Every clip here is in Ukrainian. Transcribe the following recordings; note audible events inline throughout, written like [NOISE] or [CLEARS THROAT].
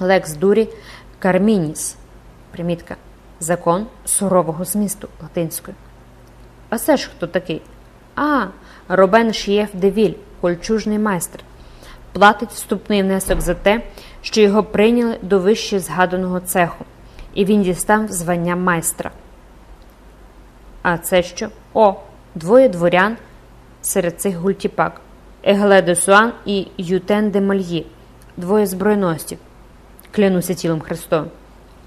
Lex duri carminis. Примітка. Закон сурового змісту латинською. А це ж хто такий? А, Робен Шієф де Віль, кольчужний майстер. Платить вступний внесок за те, що його прийняли до вище згаданого цеху, і він дістав звання майстра. А це що? О, двоє дворян серед цих гультіпак. Егле де Суан і Ютен де Мальї, двоє збройностів. Клянуся тілом Христовим.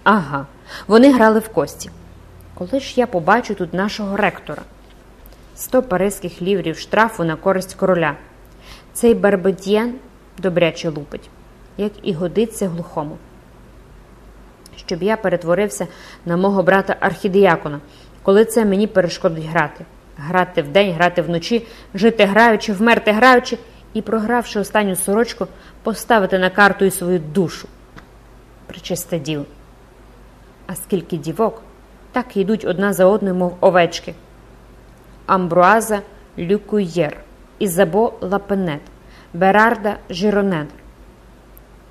Ага, вони грали в кості. Коли ж я побачу тут нашого ректора? Сто паризьких ліврів штрафу на користь короля. Цей Барбетьєн добряче лупить, як і годиться глухому. Щоб я перетворився на мого брата архідіякона, коли це мені перешкодить грати. Грати вдень, грати вночі, жити граючи, вмерти граючи і, програвши останню сорочку, поставити на карту і свою душу. Причисте діло. А скільки дівок, так йдуть одна за одною, мов овечки. Амбруаза Люкуєр, Ізабо Лапенет, Берарда Жиронен.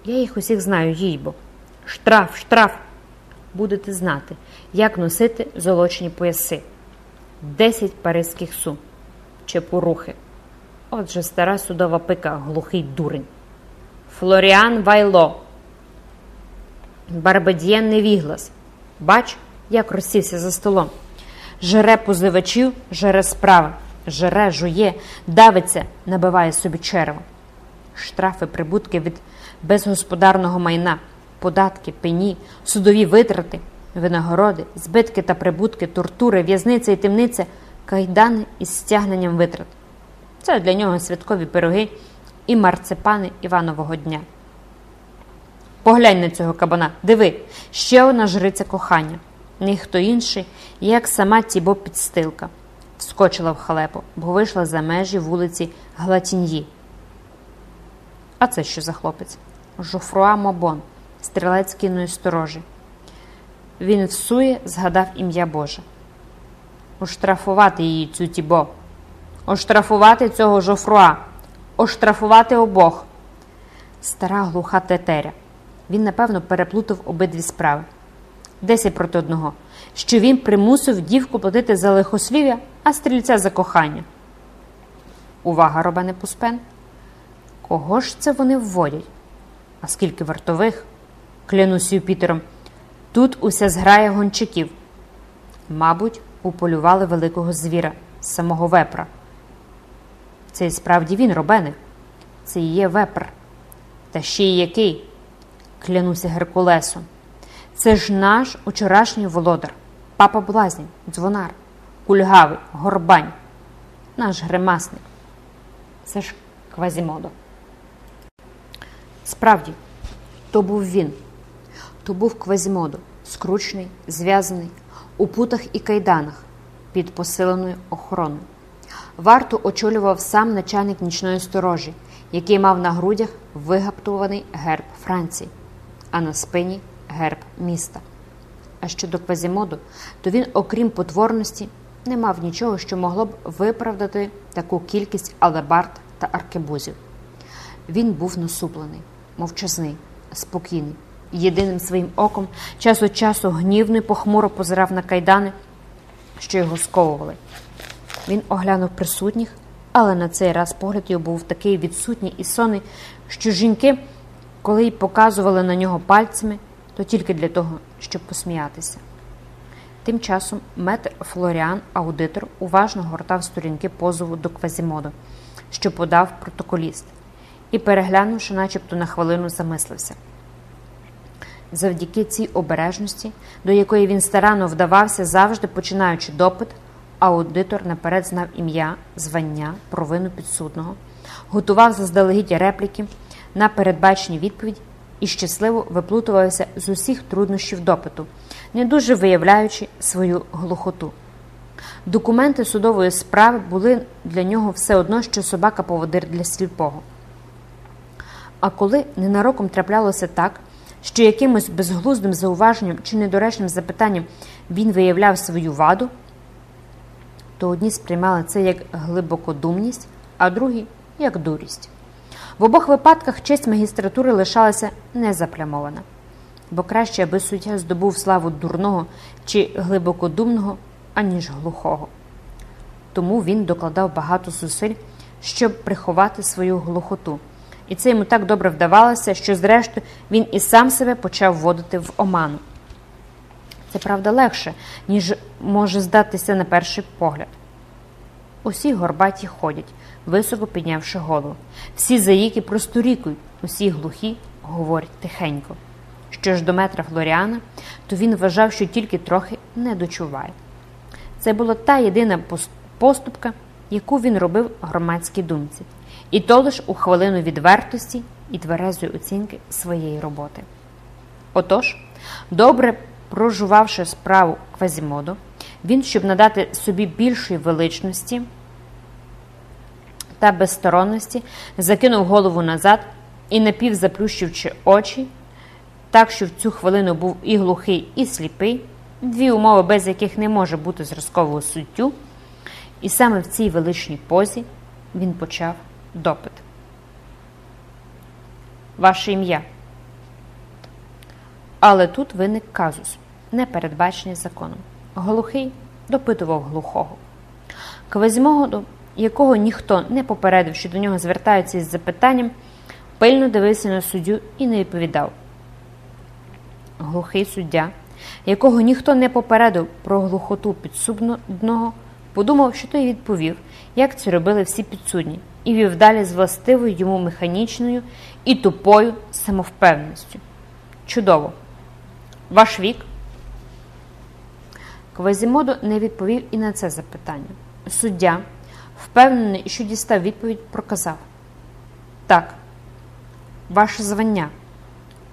Я їх усіх знаю, їйбо. Штраф, штраф. Будете знати, як носити золочені пояси. Десять паризьких су. Чепурухи. Отже, стара судова пика, глухий дурень. Флоріан Вайло. Барбедієн Невіглас. Бач, як розсівся за столом. Жере позивачів, жере справа, жере, жує, давиться, набиває собі черво. Штрафи, прибутки від безгосподарного майна, податки, пені, судові витрати, винагороди, збитки та прибутки, тортури, в'язниця і темниця, кайдани із стягненням витрат. Це для нього святкові пироги і марципани Іванового дня. Поглянь на цього кабана, диви, ще одна жриця кохання. Ніхто інший, як сама Тібо підстилка, вскочила в халепу, бо вийшла за межі вулиці Глатіньї. А це що за хлопець? Жофруа Мобон, стрілець кінної сторожі. Він всує, згадав ім'я Боже. Оштрафувати її цю Тібо, оштрафувати цього Жофруа, оштрафувати обох. Стара глуха тетеря. Він, напевно, переплутав обидві справи. Десять проти одного, що він примусив дівку платити за лихослів'я, а стрільця за кохання. Увага, Робене Пуспен. Кого ж це вони вводять? А скільки вартових? Клянусь Юпітером. Тут уся зграя гончаків. Мабуть, уполювали великого звіра, самого вепра. Це і справді він, Робене. Це і є вепр. Та ще й який? Клянуся Геркулесом. Це ж наш учорашній володар, папа Блазнів, дзвонар, кульгавий, горбань, наш гримасник. Це ж Квазімодо. Справді, то був він, то був Квазімодо, скручений, зв'язаний, у путах і кайданах, під посиленою охороною. Варту очолював сам начальник нічної сторожі, який мав на грудях вигаптований герб Франції, а на спині герб міста. А щодо Квазімоду, то він, окрім потворності, не мав нічого, що могло б виправдати таку кількість алебард та аркебузів. Він був насуплений, мовчазний, спокійний, єдиним своїм оком час від часу гнівно й похмуро позирав на кайдани, що його сковували. Він оглянув присутніх, але на цей раз погляд його був такий відсутній і сонний, що жінки, коли й показували на нього пальцями, то тільки для того, щоб посміятися. Тим часом метр Флоріан, аудитор, уважно гортав сторінки позову до Квазімодо, що подав протоколіст, і, переглянувши, начебто на хвилину, замислився. Завдяки цій обережності, до якої він старанно вдавався, завжди починаючи допит, аудитор наперед знав ім'я, звання, провину підсудного, готував заздалегідь репліки на передбачені відповіді і щасливо виплутувався з усіх труднощів допиту, не дуже виявляючи свою глухоту. Документи судової справи були для нього все одно, що собака-поводир для сліпого. А коли ненароком траплялося так, що якимось безглуздим зауваженням чи недоречним запитанням він виявляв свою ваду, то одні сприймали це як глибокодумність, а другі як дурість. В обох випадках честь магістратури лишалася незаплямована, бо краще, аби суддя здобув славу дурного чи глибокодумного, аніж глухого. Тому він докладав багато зусиль, щоб приховати свою глухоту. І це йому так добре вдавалося, що, зрештою, він і сам себе почав вводити в оману. Це правда легше, ніж може здатися на перший погляд. Усі горбаті ходять, високо піднявши голову. Всі заїки просторікують, усі глухі говорять тихенько. Що ж до метра Флоріана, то він вважав, що тільки трохи не дочуває. Це була та єдина поступка, яку він робив громадській думці, і то лиш у хвилину відвертості і тверезої оцінки своєї роботи. Отож, добре прожувавши справу Квазімоду, він, щоб надати собі більшої величності та безсторонності, закинув голову назад і, напівзаплющивши очі, так що в цю хвилину був і глухий, і сліпий, дві умови, без яких не може бути зразкового суттю, і саме в цій величній позі він почав допит. Ваше ім'я. Але тут виник казус, не передбачений законом. Глухий допитував глухого. Квазімого, якого ніхто не попередив, що до нього звертаються із запитанням, пильно дивився на суддю і не відповідав. Глухий суддя, якого ніхто не попередив про глухоту підсудного, подумав, що той відповів, як це робили всі підсудні, і вів далі з властивою йому механічною і тупою самовпевненістю. Чудово! Ваш вік? Квазімодо не відповів і на це запитання. Суддя, впевнений, що дістав відповідь, проказав Так, ваше звання.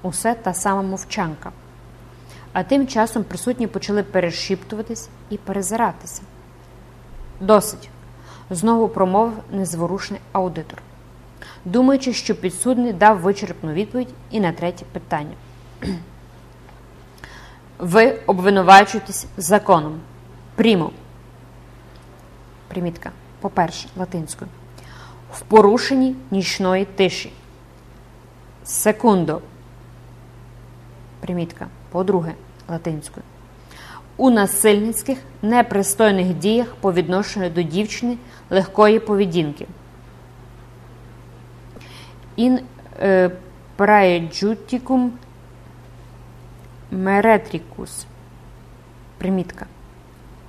Усе та сама мовчанка. А тим часом присутні почали перешіптуватись і перезиратися. Досить. Знову промовив незворушний аудитор, думаючи, що підсудний дав вичерпну відповідь і на третє питання. [CLEARS THROAT] Ви обвинувачуєтесь законом. Прімо. Примітка. По-перше, латинською. В порушенні нічної тиші. Секундо. Примітка. По-друге, латинською. У насильницьких непристойних діях по відношенню до дівчини легкої поведінки. In е, praejudicum Меретрікус. Примітка.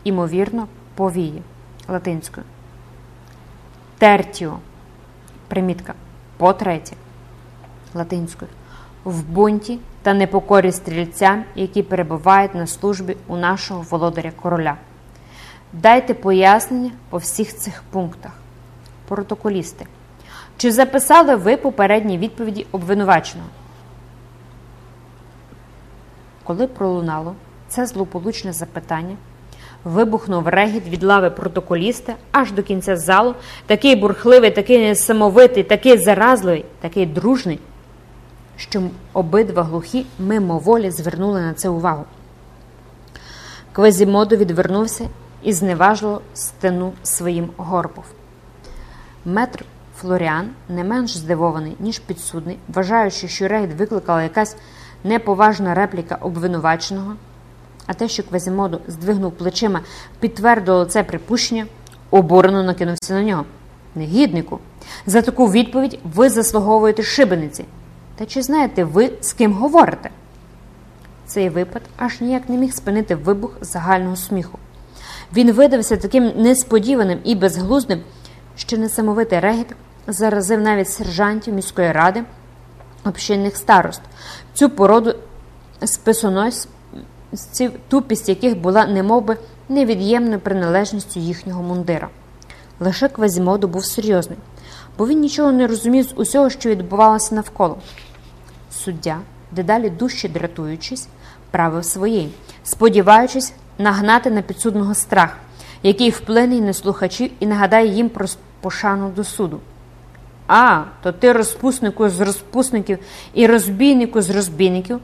Імовірно, повії латинською. Тертіо. Примітка. По третє. Латинською. В бунті та непокорі стрільцям, які перебувають на службі у нашого володаря короля. Дайте пояснення по всіх цих пунктах. Протоколісти. Чи записали ви попередні відповіді обвинуваченого? Коли пролунало це злополучне запитання, вибухнув регіт від лави протоколіста аж до кінця залу, такий бурхливий, такий несамовитий, такий заразливий, такий дружний, що обидва глухі мимоволі звернули на це увагу. Квазімодо відвернувся і зневажливо стенув своїм горбов. Метр Флоріан, не менш здивований, ніж підсудний, вважаючи, що регіт викликала якась неповажна репліка обвинуваченого, а те, що Квазімоду здвигнув плечима, підтвердило це припущення, обурено накинувся на нього. Негіднику, за таку відповідь ви заслуговуєте шибениці. Та чи знаєте ви, з ким говорите? Цей випад аж ніяк не міг спинити вибух загального сміху. Він видався таким несподіваним і безглуздим, що несамовитий регіт заразив навіть сержантів міської ради общинних старост, цю породу списоносців, тупість яких була немовби невід'ємною приналежністю їхнього мундира. Лише Квазімоду був серйозний, бо він нічого не розумів з усього, що відбувалося навколо. Суддя, дедалі дужче дратуючись, правив своєї, сподіваючись нагнати на підсудного страх, який вплине на слухачів і нагадає їм про пошану до суду. А, то ти розпуснику з розпусників і розбійнику з розбійників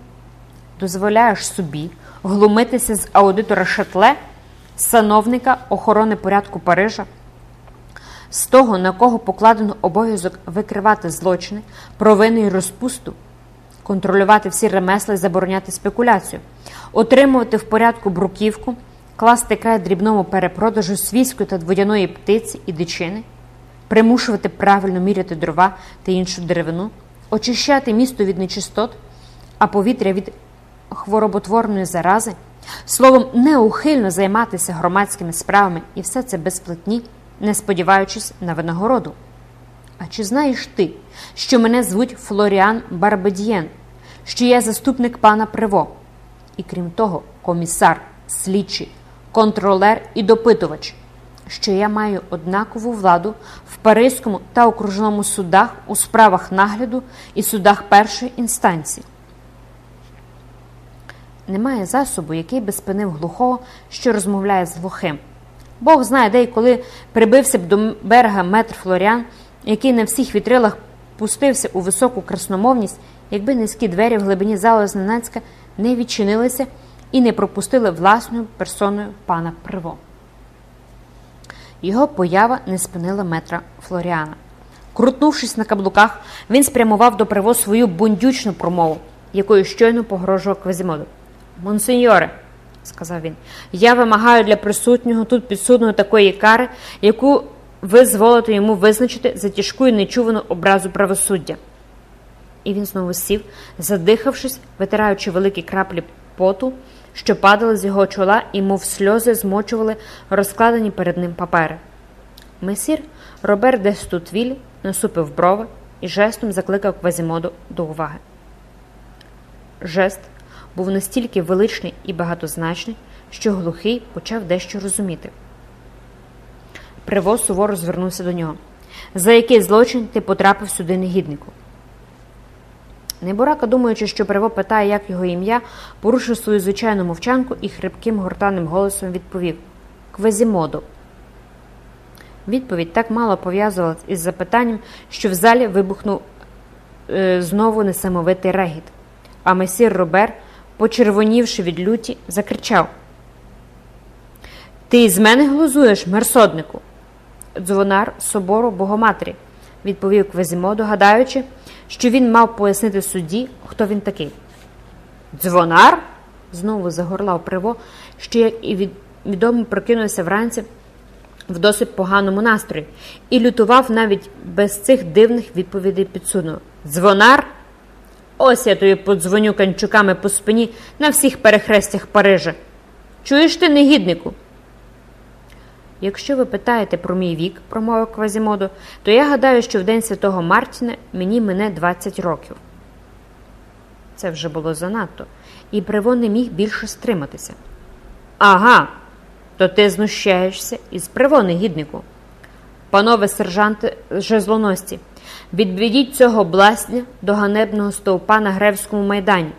дозволяєш собі глумитися з аудитора Шатле, сановника охорони порядку Парижа, з того, на кого покладено обов'язок викривати злочини, провини і розпусту, контролювати всі ремесла і забороняти спекуляцію, отримувати в порядку бруківку, класти край дрібному перепродажу свійської та водяної птиці і дичини, примушувати правильно міряти дрова та іншу деревину, очищати місто від нечистот, а повітря від хвороботворної зарази, словом, неухильно займатися громадськими справами і все це безплатні, не сподіваючись на винагороду. А чи знаєш ти, що мене звуть Флоріан Барбедієн, що я заступник пана Приво, і крім того, комісар, слідчий, контролер і допитувач, що я маю однакову владу в Паризькому та окружному судах у справах нагляду і судах першої інстанції? Немає засобу, який би спинив глухого, що розмовляє з глухим. Бог знає, де й коли прибився б до берега метр Флоріан, який на всіх вітрилах пустився у високу красномовність, якби низькі двері в глибині залу зненацька не відчинилися і не пропустили власною персоною пана Приво. Його поява не спинила метра Флоріана. Крутнувшись на каблуках, він спрямував до Приво свою бундючну промову, якою щойно погрожував Квазімоду. Монсеньоре, сказав він, я вимагаю для присутнього тут підсудного такої кари, яку ви зволите йому визначити за тяжку і нечувану образу правосуддя. І він знову сів, задихавшись, витираючи великі краплі поту, що падали з його чола і, мов сльози, змочували розкладені перед ним папери. Месір Робер де Стутвіль насупив брови і жестом закликав Квазімоду до уваги. Жест був настільки величний і багатозначний, що глухий почав дещо розуміти. Приво суворо звернувся до нього. За який злочин ти потрапив сюди негіднику? Неборака, думаючи, що Приво питає, як його ім'я, порушив свою звичайну мовчанку і хрипким гортанним голосом відповів Квазімодо. Відповідь так мало пов'язувалась із запитанням, що в залі вибухнув е, знову несамовитий регіт, а месір Робер почервонівши від люті, закричав Ти з мене глузуєш, мерсоднику. Дзвонар собору Богоматері, відповів Квазімодо, гадаючи, що він мав пояснити судді, хто він такий. Дзвонар? знову загорлав приво, що, як і відомо прокинувся вранці в досить поганому настрої, і лютував навіть без цих дивних відповідей підсудного. Дзвонар? Ось я тобі подзвоню канчуками по спині на всіх перехрестях Парижа. Чуєш ти, негіднику? Якщо ви питаєте про мій вік, промовив Квазімодо, то я гадаю, що в день святого Мартіна мені мине 20 років. Це вже було занадто, і Приво не міг більше стриматися. Ага, то ти знущаєшся із Приво, негіднику. Панове сержанти жезлоності, Відведіть цього бласня до ганебного стовпа на Гревському майдані.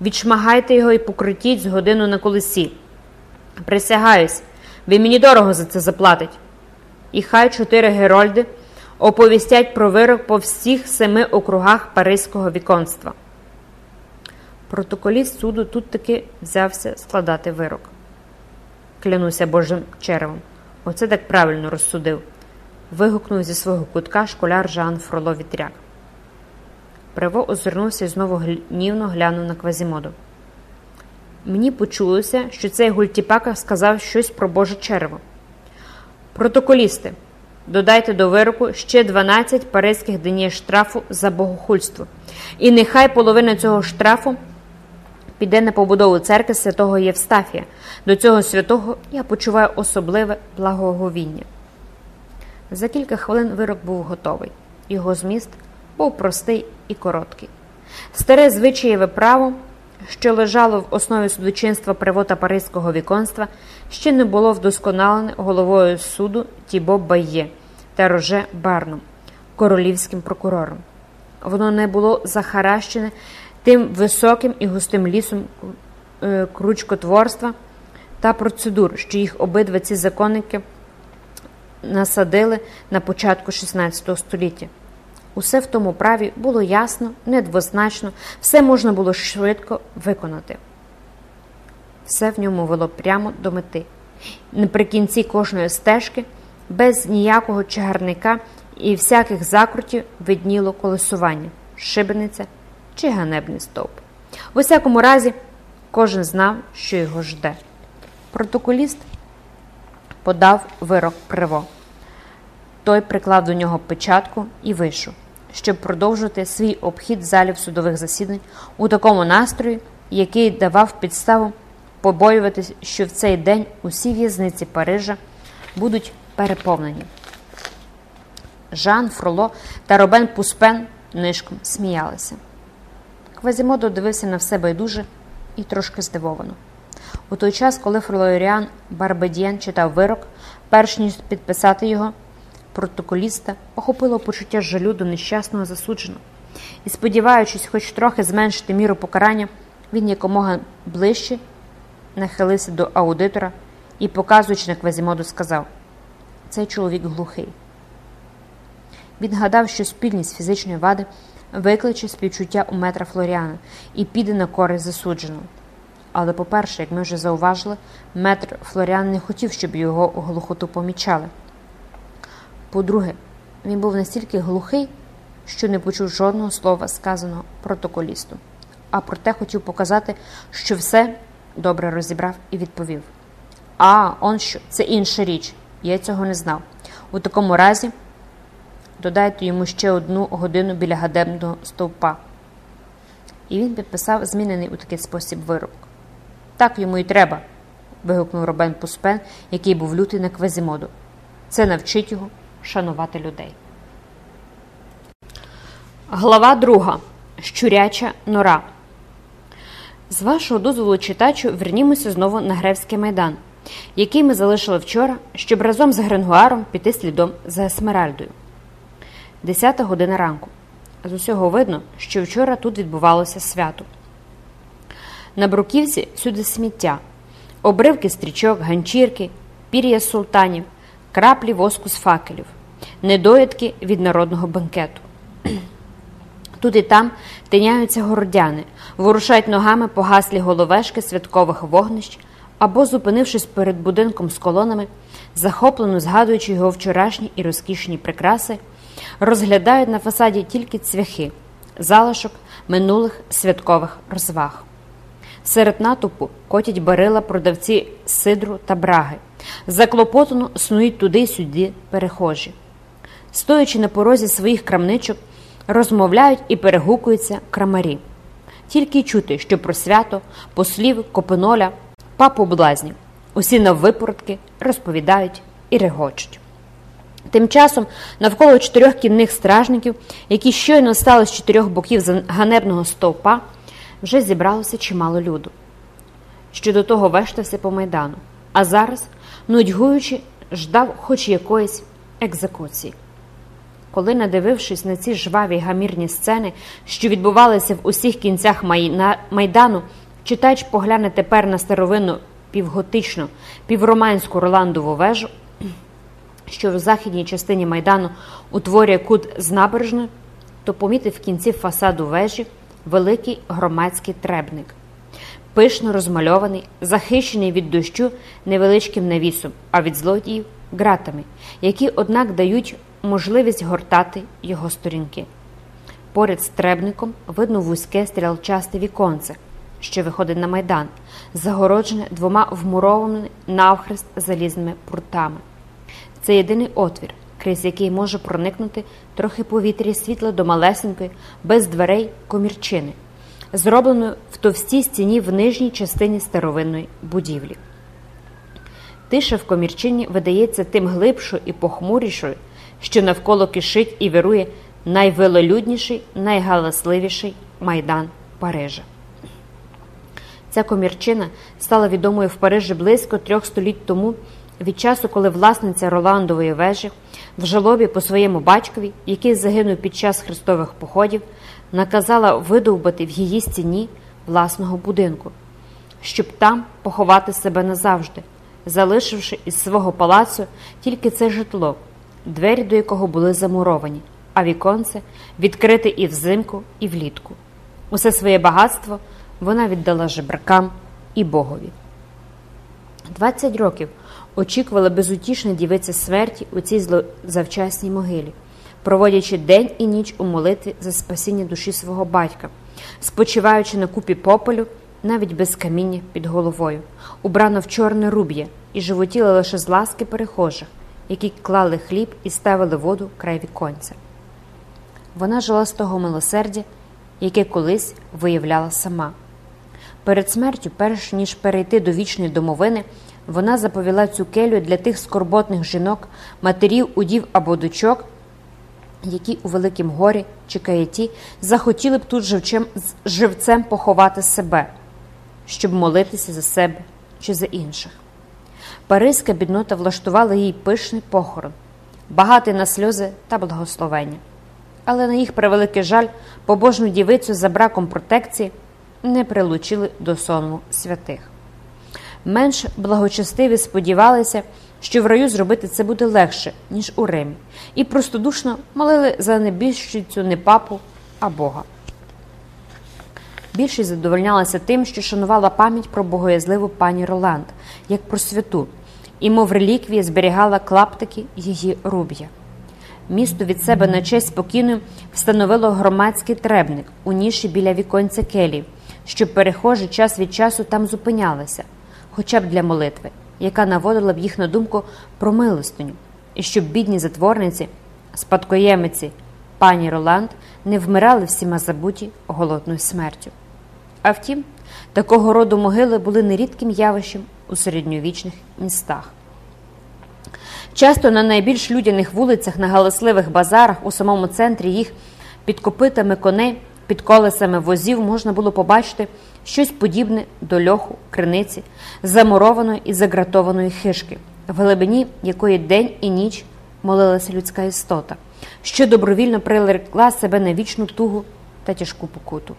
Відшмагайте його і покрутіть з годину на колесі. Присягаюсь, ви мені дорого за це заплатить. І хай чотири герольди оповістять про вирок по всіх семи округах Паризького віконства. Протоколіст суду тут таки взявся складати вирок. Клянуся Божим черевом. Оце так правильно розсудив вигукнув зі свого кутка школяр Жан Фроло Вітряк. Приво озирнувся і знову гнівно глянув на Квазімоду. Мені почулося, що цей гультіпака сказав щось про Боже черево. Протоколісти, додайте до вироку ще 12 паризьких днів штрафу за богохульство. І нехай половина цього штрафу піде на побудову церкви святого Євстафія. До цього святого я почуваю особливе благоговіння. За кілька хвилин вирок був готовий. Його зміст був простий і короткий. Старе звичаєве право, що лежало в основі судочинства привота Паризького віконства, ще не було вдосконалене головою суду Тібо Байє та Роже Барном, королівським прокурором. Воно не було захаращене тим високим і густим лісом е, кручкотворства та процедур, що їх обидва ці законники насадили на початку XVI століття. Усе в тому праві було ясно, недвозначно, все можна було швидко виконати. Все в ньому вело прямо до мети. Наприкінці кожної стежки без ніякого чагарника і всяких закрутів видніло колесування, шибениця чи ганебний стовп. В усякому разі, кожен знав, що його жде. Протоколіст подав вирок приво. Той приклав до нього печатку і вийшов, щоб продовжувати свій обхід залів судових засідань у такому настрої, який давав підставу побоюватись, що в цей день усі в'язниці Парижа будуть переповнені. Жан Фроло та Робен Пуспен нишком сміялися. Квазімодо дивився на все байдуже і трошки здивовано. У той час, коли Флоріан Барбедієн читав вирок, перш ніж підписати його, протоколіста охопило почуття жалю до нещасного засудженого, і, сподіваючись, хоч трохи зменшити міру покарання, він якомога ближче нахилився до аудитора і, показуючи на Квазімодо, сказав: цей чоловік глухий. Він гадав, що спільність фізичної вади викличе співчуття у метра Флоріана і піде на користь засудженого. Але, по-перше, як ми вже зауважили, метр Флоріан не хотів, щоб його глухоту помічали. По-друге, він був настільки глухий, що не почув жодного слова, сказаного протоколісту, а проте хотів показати, що все добре розібрав і відповів: А, он що, це інша річ. Я цього не знав. У такому разі додайте йому ще одну годину біля гадебного стовпа. І він підписав змінений у такий спосіб вирок. Так йому і треба. вигукнув Робен Пуспен, який був лютий на Квазімодо. Це навчить його шанувати людей. Глава друга. Щуряча нора. З вашого дозволу читачу вернімося знову на Гревський майдан, який ми залишили вчора, щоб разом з Гренгуаром піти слідом за Есмеральдою. Десята година ранку. З усього видно, що вчора тут відбувалося свято. На бруківці всюди сміття, обривки стрічок, ганчірки, пір'я султанів, краплі воску з факелів, недоїдки від народного банкету. [CLEARS THROAT] Тут і там тиняються городяни, ворушають ногами погаслі головешки святкових вогнищ або, зупинившись перед будинком з колонами, захоплено згадуючи його вчорашні і розкішні прикраси, розглядають на фасаді тільки цвяхи, залишок минулих святкових розваг. Серед натовпу котять барила продавці сидру та браги, заклопотано снують туди й сюди перехожі. Стоячи на порозі своїх крамничок, розмовляють і перегукуються крамарі. Тільки й чути, що про свято, послів, копиноля, папу блазнів. Усі наввипоротки розповідають і регочуть. Тим часом навколо чотирьох кінних стражників, які щойно стали з чотирьох боків ганебного стовпа, вже зібралося чимало люду, що до того вештався по майдану, а зараз, нудьгуючи, ждав хоч якоїсь екзекуції. Коли, надивившись на ці жваві гамірні сцени, що відбувалися в усіх кінцях майдану, читач погляне тепер на старовинну півготичну, півроманську Роландову вежу, що в західній частині майдану утворює кут з набережною, то помітив в кінці фасаду вежі великий громадський требник, пишно розмальований, захищений від дощу невеличким навісом, а від злодіїв ґратами, які, однак, дають можливість гортати його сторінки. Поряд з требником видно вузьке стрілчасте віконце, що виходить на майдан, загороджене двома вмурованими навхрест залізними прутами. Це єдиний отвір, крізь який може проникнути трохи повітря і світла до малесенької, без дверей комірчини, зробленої в товстій стіні в нижній частині старовинної будівлі. Тиша в комірчині видається тим глибшою і похмурішою, що навколо кишить і вирує найвелолюдніший, найгаласливіший майдан Парижа. Ця комірчина стала відомою в Парижі близько трьох століть тому, від часу, коли власниця Роландової вежі в жалобі по своєму батькові, який загинув під час хрестових походів, наказала видовбати в її стіні власного будинку, щоб там поховати себе назавжди, залишивши із свого палацу тільки це житло, двері до якого були замуровані, а віконце відкрите і взимку, і влітку. Усе своє багатство вона віддала жебракам і богові. Двадцять років очікувала безутішна дівиця смерті у цій злозавчасній могилі, проводячи день і ніч у молитві за спасіння душі свого батька, спочиваючи на купі попелю, навіть без каміння під головою, убрано в чорне руб'я і животіла лише з ласки перехожих, які клали хліб і ставили воду край віконця. Вона жила з того милосердя, яке колись виявляла сама. Перед смертю, перш ніж перейти до вічної домовини, вона заповіла цю келю для тих скорботних жінок, матерів, удів або дочок, які у великім горі чи каяті захотіли б тут живчем, живцем поховати себе, щоб молитися за себе чи за інших. Паризька біднота влаштувала їй пишний похорон, багатий на сльози та благословення. Але на їх превеликий жаль, побожну дівицю за браком протекції не прилучили до сонму святих. Менш благочестиві сподівалися, що в раю зробити це буде легше, ніж у Римі, і простодушно молили за небіжчицю не папу, а Бога. Більшість задовольнялася тим, що шанувала пам'ять про богоязливу пані Роланд, як про святу, і, мов реліквії, зберігала клаптики її руб'я. Місто від себе на честь спокійною встановило громадський требник у ніші біля віконця келів, щоб перехожі час від часу там зупинялися, хоча б для молитви, яка наводила б їх на думку про милостиню, і щоб бідні затворниці, спадкоємиці пані Роланд не вмирали всіма забуті голодною смертю. А втім, такого роду могили були нерідким явищем у середньовічних містах. Часто на найбільш людяних вулицях, на галасливих базарах, у самому центрі їх під копитами коней, під колесами возів можна було побачити щось подібне до льоху, криниці, замурованої і загратованої хишки, в глибині якої день і ніч молилася людська істота, що добровільно прирекла себе на вічну тугу та тяжку покуту.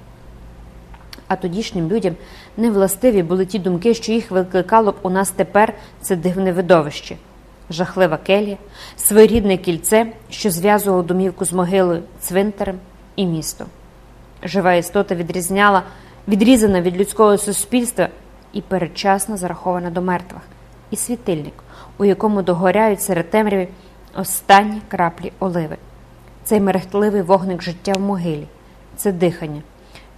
А тодішнім людям невластиві були ті думки, що їх викликало б у нас тепер це дивне видовище жахлива келія, своєрідне кільце, що зв'язувало домівку з могилою, цвинтарем і містом. Жива істота відрізняла, відрізана від людського суспільства і передчасно зарахована до мертвих, і світильник, у якому догоряють серед темряві останні краплі оливи, цей мерехтливий вогник життя в могилі, це дихання,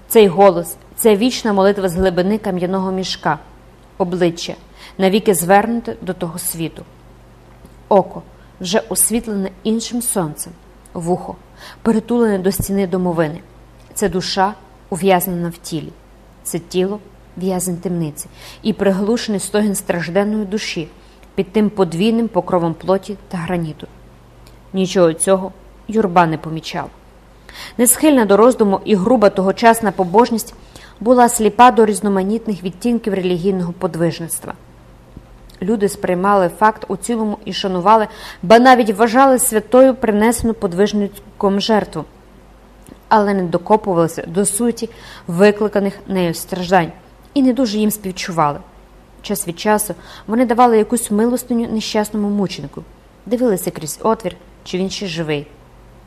цей голос, ця вічна молитва з глибини кам'яного мішка, обличчя, навіки звернуте до того світу. Око. Вже освітлене іншим сонцем, вухо, перетулене до стіни домовини. Це душа ув'язнена в тілі, це тіло в'язень темниці і приглушений стогін стражденної душі під тим подвійним покровом плоті та граніту. Нічого цього юрба не помічала. Несхильна до роздуму і груба тогочасна побожність була сліпа до різноманітних відтінків релігійного подвижництва. Люди сприймали факт у цілому і шанували, ба навіть вважали святою принесену подвижником жертву, але не докопувалися до суті викликаних нею страждань і не дуже їм співчували. Час від часу вони давали якусь милостиню нещасному мученику, дивилися крізь отвір, чи він ще живий,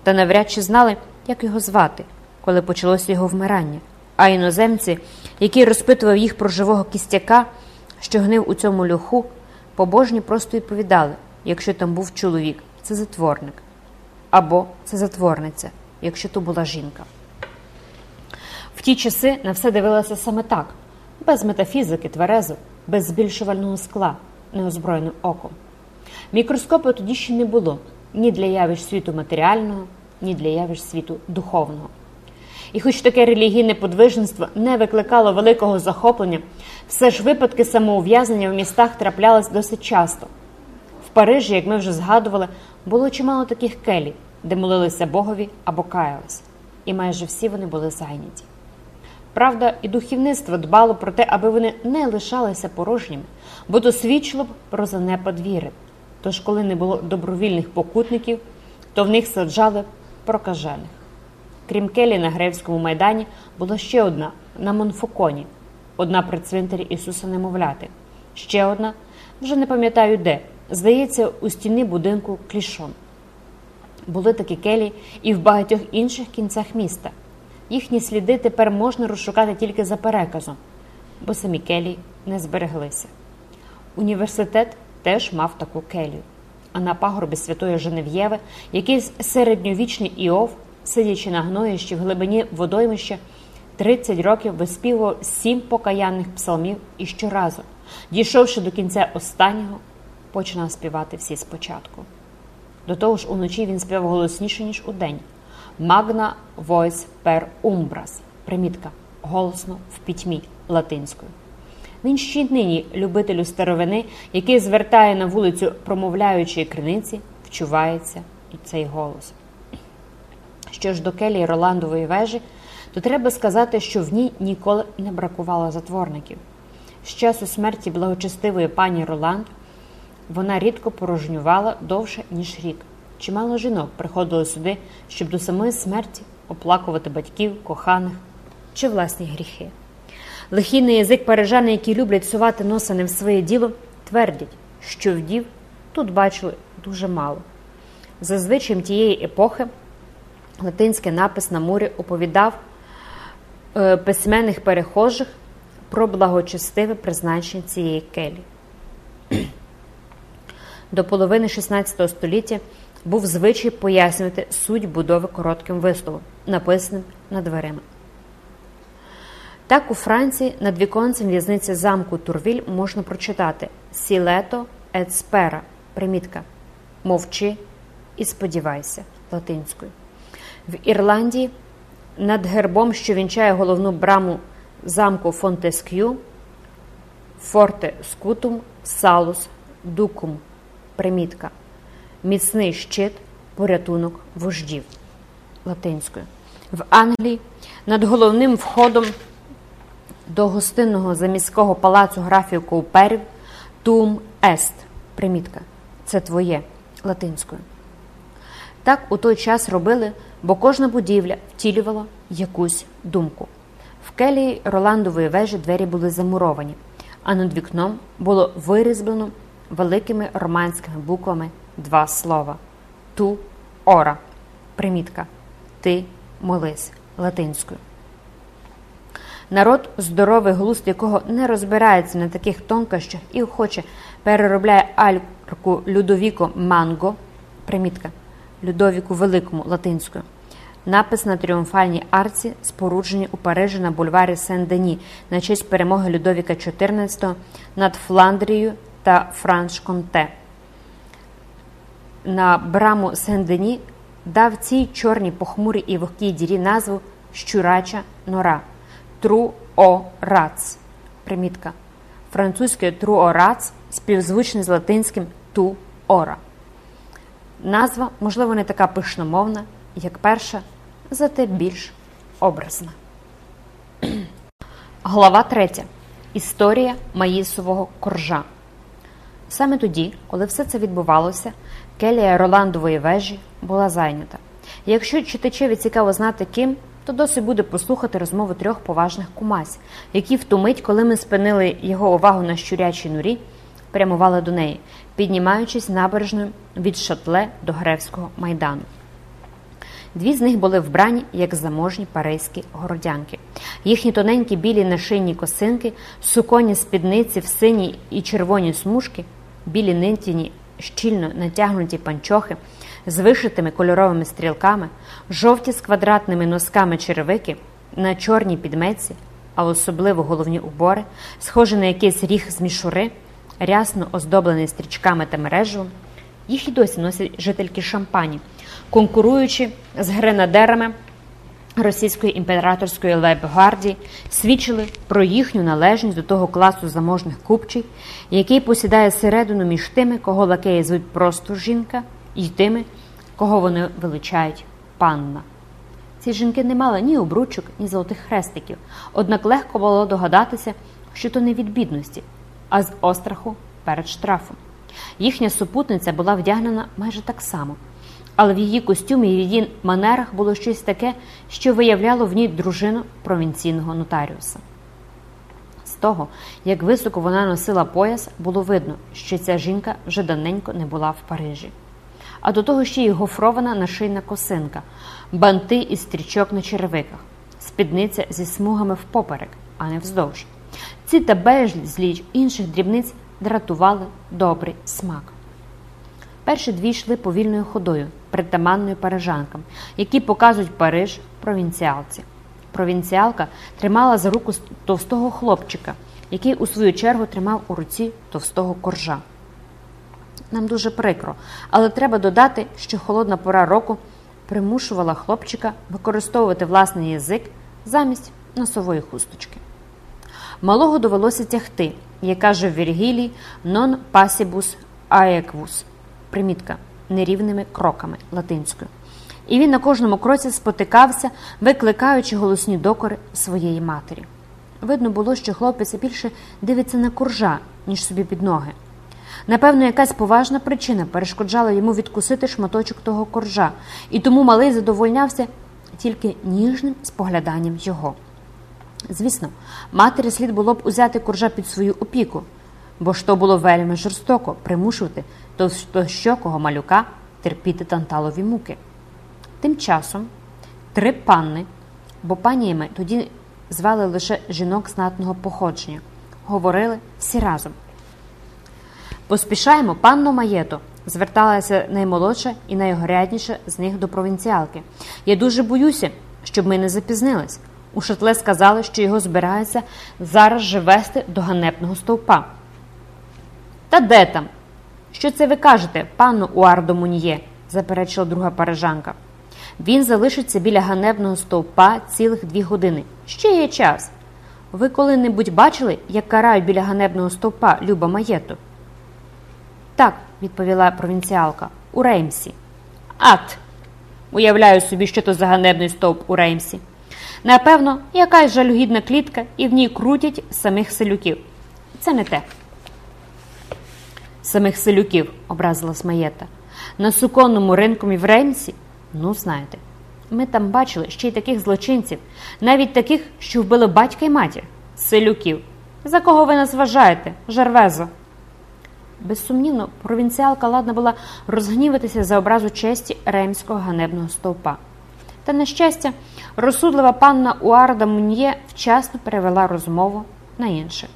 та навряд чи знали, як його звати, коли почалося його вмирання. А іноземці, які розпитував їх про живого кістяка, що гнив у цьому льоху, Побожні просто відповідали, якщо там був чоловік, це затворник, або це затворниця, якщо то була жінка. В ті часи на все дивилася саме так, без метафізики, тверезо, без збільшувального скла, неозброєним оком. Мікроскопу тоді ще не було ні для явищ світу матеріального, ні для явищ світу духовного. І, хоч таке релігійне подвижництво не викликало великого захоплення, все ж випадки самоув'язнення в містах траплялись досить часто. В Парижі, як ми вже згадували, було чимало таких келій, де молилися Богові або каялись, і майже всі вони були зайняті. Правда, і духовництво дбало про те, аби вони не лишалися порожніми, бо то свідчило б про занепад віри. Тож, коли не було добровільних покутників, то в них саджали прокажених. Крім келі на Гревському майдані, була ще одна на Монфоконі, одна при цвинтарі Ісуса Немовляти, ще одна, вже не пам'ятаю де, здається, у стіні будинку клішон. Були такі келі і в багатьох інших кінцях міста. Їхні сліди тепер можна розшукати тільки за переказом, бо самі келі не збереглися. Університет теж мав таку келію. А на пагорбі Святої Женев'єви якийсь середньовічний Іов, сидячи на гноїщі в глибині водоймища, 30 років виспівував сім покаянних псалмів і щоразу, дійшовши до кінця останнього, починав співати всі спочатку. До того ж, уночі він співав голосніше, ніж удень. Magna voice per umbras. Примітка голосно в пітьмі латинською. Він ще нині любителю старовини, який звертає на вулицю промовляючої криниці, вчувається і цей голос. Що ж до келії Роландової вежі, то треба сказати, що в ній ніколи не бракувало затворників. З часу смерті благочестивої пані Роланд вона рідко порожнювала довше, ніж рік. Чимало жінок приходило сюди, щоб до самої смерті оплакувати батьків, коханих чи власні гріхи. Лихий на язик парижани, які люблять сувати носа не в своє діло, твердять, що вдів тут бачили дуже мало. За звичаєм тієї епохи латинський напис на мурі оповідав е, письменних перехожих про благочестиве призначення цієї келі. До половини XVI століття був звичай пояснювати суть будови коротким висловом, написаним над дверима. Так у Франції над віконцем в'язниці замку Турвіль можна прочитати Сілето ет спера, примітка мовчи і сподівайся латинською. В Ірландії над гербом, що вінчає головну браму замку Фонтеск'ю, Форте Скутум, Салус, Дукум, примітка, міцний щит, порятунок вождів латинською. В Англії над головним входом до гостинного заміського палацу графів Коуперів Тум Ест, примітка. Це твоє латинською. Так у той час робили, бо кожна будівля втілювала якусь думку. В келії Роландової вежі двері були замуровані, а над вікном було вирізблено великими романськими буквами два слова ту ора. Примітка. Ти молись латинською. Народ, здоровий глузд, якого не розбирається на таких тонкощах і охоче переробляє альку Людовіко Манго, примітка Людовіку Великому латинською, напис на тріумфальній арці, споруджені у Парижі на бульварі Сен-Дені на честь перемоги Людовіка XIV над Фландрією та Франш-Конте. На браму Сен-Дені дав цій чорній похмурій і вогкій дірі назву Щурача нора. Труорац. Примітка. Французьке труорац співзвучне з латинським ту ора. Назва, можливо, не така пишномовна, як перша, зате більш образна. [CLEARS THROAT] Глава 3. Історія Маїсового коржа. Саме тоді, коли все це відбувалося, келія Роландової вежі була зайнята. Якщо читачеві цікаво знати ким, то досить буде послухати розмову трьох поважних кумась, які в ту мить, коли ми спинили його увагу на щурячій нурі, прямували до неї, піднімаючись набережною від шатле до Гревського майдану. Дві з них були вбрані як заможні паризькі городянки. Їхні тоненькі білі нашийні косинки, суконі спідниці в синій і червоні смужки, білі нитяні, щільно натягнуті панчохи з вишитими кольоровими стрілками, жовті з квадратними носками черевики на чорній підмеці, а особливо головні убори, схожі на якийсь ріг з мішури, рясно оздоблений стрічками та мережевом, їх і досі носять жительки шампані, конкуруючи з гренадерами російської імператорської лейбгвардії, свідчили про їхню належність до того класу заможних купчей, який посідає середину між тими, кого лакеї звуть просто жінка, і тими, кого вони величають панна. Ці жінки не мали ні обручок, ні золотих хрестиків, однак легко було догадатися, що то не від бідності, а з остраху перед штрафом. Їхня супутниця була вдягнена майже так само, але в її костюмі і її манерах було щось таке, що виявляло в ній дружину провінційного нотаріуса. З того, як високо вона носила пояс, було видно, що ця жінка вже давненько не була в Парижі. А до того ще й гофрована нашийна косинка, банти і стрічок на черевиках, спідниця зі смугами впоперек, а не вздовж. Ці та безліч інших дрібниць дратували добрий смак. Перші дві йшли повільною ходою, притаманною парижанкам, які показують Париж провінціалці. Провінціалка тримала за руку товстого хлопчика, який у свою чергу тримав у руці товстого коржа. Нам дуже прикро, але треба додати, що холодна пора року примушувала хлопчика використовувати власний язик замість носової хусточки. Малого довелося тягти, як каже в Віргілій, non passibus aequus – примітка нерівними кроками латинською. І він на кожному кроці спотикався, викликаючи голосні докори своєї матері. Видно було, що хлопець більше дивиться на куржа, ніж собі під ноги. Напевно, якась поважна причина перешкоджала йому відкусити шматочок того коржа, і тому малий задовольнявся тільки ніжним спогляданням його. Звісно, матері слід було б узяти коржа під свою опіку, бо ж то було вельми жорстоко примушувати товстощокого малюка терпіти танталові муки. Тим часом три панни, бо паніями тоді звали лише жінок знатного походження, говорили всі разом. Поспішаємо, панно Маєто, зверталася наймолодша і найгорядніша з них до провінціалки. Я дуже боюся, щоб ми не запізнились. У шатле сказали, що його збираються зараз же вести до ганебного стовпа. Та де там? Що це ви кажете, панно Уардо Муніє? заперечила друга парижанка. Він залишиться біля ганебного стовпа цілих дві години. Ще є час. Ви коли-небудь бачили, як карають біля ганебного стовпа Люба Маєту? Так, відповіла провінціалка, у Реймсі. Ат! Уявляю собі, що то за ганебний стовп у Реймсі. Напевно, якась жалюгідна клітка, і в ній крутять самих селюків. Це не те. Самих селюків, образилась Маєта. На суконному ринку в Реймсі, ну, знаєте, ми там бачили ще й таких злочинців, навіть таких, що вбили батька й матір, селюків. За кого ви нас вважаєте, Жарвезо? Безсумнівно, провінціалка ладна була розгніватися за образу честі реймського ганебного стовпа. Та, на щастя, розсудлива панна Уарда Муньє вчасно перевела розмову на інше.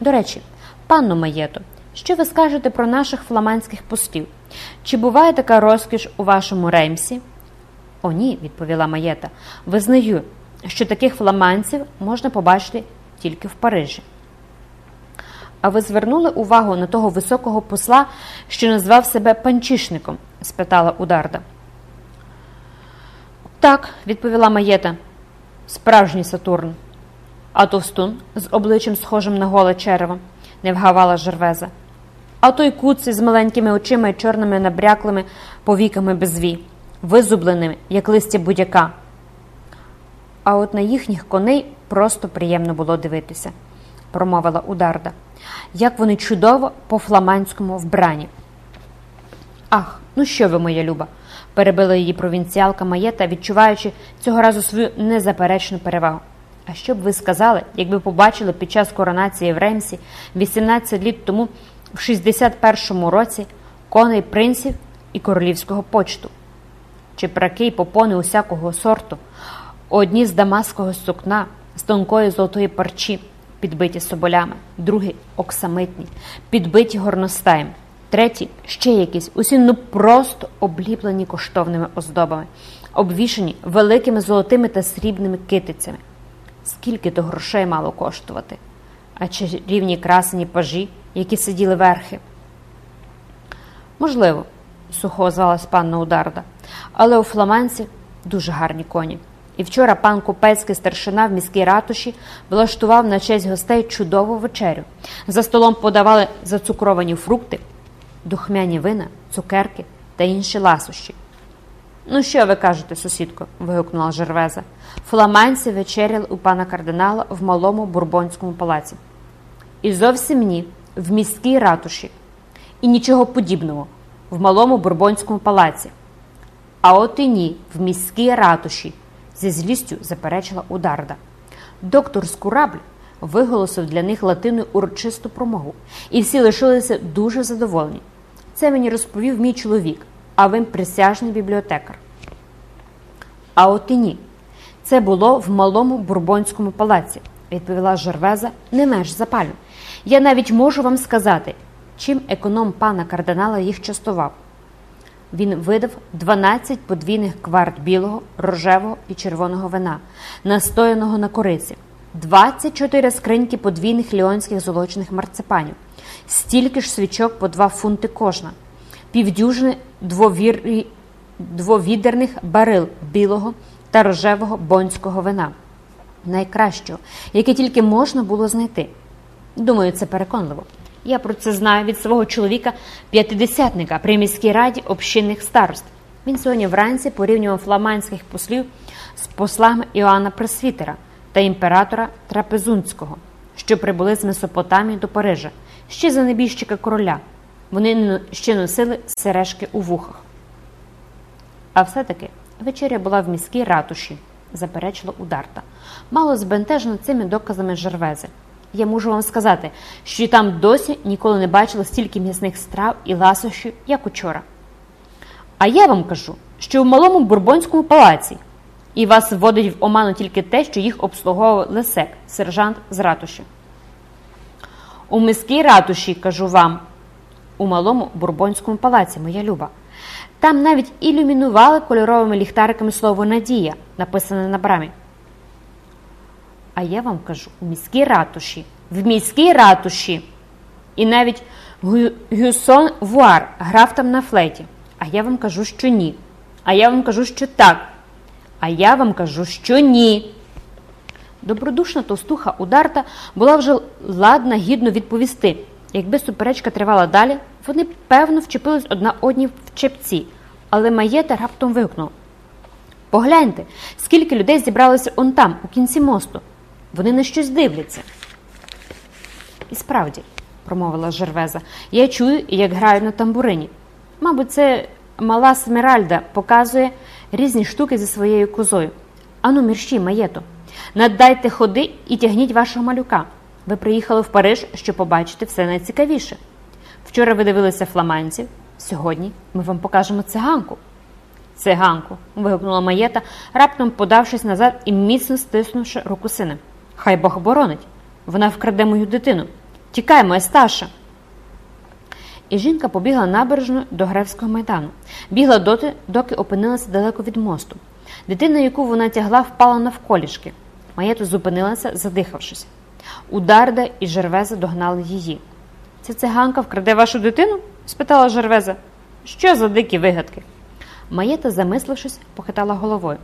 До речі, панно Маєто, що ви скажете про наших фламандських постів? Чи буває така розкіш у вашому реймсі? О, ні, відповіла Маєта. Визнаю, що таких фламандців можна побачити тільки в Парижі. А ви звернули увагу на того високого посла, що назвав себе панчишником? спитала Ударда. Так, відповіла Маєта, справжній Сатурн. А товстун з обличчям схожим на голе черево, не вгавала Жервеза. А той куций з маленькими очима і чорними набряклими повіками безві, визубленими, як листя будяка. А от на їхніх коней просто приємно було дивитися, промовила Ударда. Як вони чудово по фламандському вбрані. Ах, ну що ви, моя люба, перебила її провінціалка Маєта, відчуваючи цього разу свою незаперечну перевагу. А що б ви сказали, якби побачили під час коронації в Ремсі 18 літ тому, в 61-му році, коней принців і королівського почту? Чи праки й попони усякого сорту, одні з дамаського сукна, з тонкої золотої парчі, підбиті соболями, другі оксамитні, підбиті горностаєм, треті ще якісь, усі ну просто обліплені коштовними оздобами, обвішані великими золотими та срібними китицями. Скільки то грошей мало коштувати, а чарівні красені пажі, які сиділи верхи. Можливо, сухо озвалась панна Ударда, але у фламанців дуже гарні коні. І вчора пан купецький старшина в міській ратуші влаштував на честь гостей чудову вечерю. За столом подавали зацукровані фрукти, духмяні вина, цукерки та інші ласощі. Ну, що ви кажете, сусідко? вигукнула Жервеза. Фламанці вечеряли у пана кардинала в малому бурбонському палаці. І зовсім ні, в міській ратуші. І нічого подібного в малому бурбонському палаці. А от і ні, в міській ратуші зі злістю заперечила Ударда. Доктор Скурабль виголосив для них латиною урочисту промову, і всі лишилися дуже задоволені. Це мені розповів мій чоловік, а він присяжний бібліотекар. А от і ні. Це було в малому бурбонському палаці, відповіла Жервеза не менш запально. Я навіть можу вам сказати, чим економ пана кардинала їх частував. Він видав 12 подвійних кварт білого, рожевого і червоного вина, настояного на кориці, 24 скриньки подвійних ліонських золочених марципанів, стільки ж свічок по 2 фунти кожна, півдюжини двовір... двовідерних барил білого та рожевого бонського вина, найкращого, яке тільки можна було знайти. Думаю, це переконливо. Я про це знаю від свого чоловіка п'ятидесятника при міській раді общинних старост. Він сьогодні вранці порівнював фламандських послів з послами Іоанна Пресвітера та імператора Трапезунського, що прибули з Месопотамії до Парижа, ще за небіжчика короля. Вони ще носили сережки у вухах. А все-таки вечеря була в міській ратуші, заперечила Ударта, мало збентежена цими доказами Жервези. Я можу вам сказати, що там досі ніколи не бачила стільки м'ясних страв і ласощів, як учора. А я вам кажу, що в малому бурбонському палаці і вас вводить в оману тільки те, що їх обслуговував Лесек, сержант з ратуші. У міській ратуші, кажу вам, у малому бурбонському палаці, моя люба. Там навіть ілюмінували кольоровими ліхтариками слово Надія, написане на брамі. А я вам кажу, у міській ратуші, в міській ратуші. І навіть Гюсон Вуар грав там на флеті. А я вам кажу, що ні. А я вам кажу, що так. А я вам кажу, що ні. Добродушна товстуха Ударта була вже ладна гідно відповісти. Якби суперечка тривала далі, вони певно вчепились одна одній в чепці, але Маєта раптом вигукнув. Погляньте, скільки людей зібралося он там, у кінці мосту. Вони на щось дивляться. І справді, промовила Жервеза, я чую, як грають на тамбурині. Мабуть, це мала Смеральда показує різні штуки зі своєю козою. Ану, мірщі, маєто, наддайте ходи і тягніть вашого малюка. Ви приїхали в Париж, щоб побачити все найцікавіше. Вчора ви дивилися фламандців, сьогодні ми вам покажемо циганку. Циганку. вигукнула маєта, раптом подавшись назад і міцно стиснувши руку сина. Хай Бог боронить. Вона вкраде мою дитину. Тікай, моя старша. І жінка побігла набережно до Гревського майдану, бігла доти, доки опинилася далеко від мосту. Дитина, яку вона тягла, впала навколішки. Маєта зупинилася, задихавшись. Ударда і Жервеза догнали її. Ця циганка вкраде вашу дитину? спитала Жервеза. Що за дикі вигадки? Маєта, замислившись, похитала головою.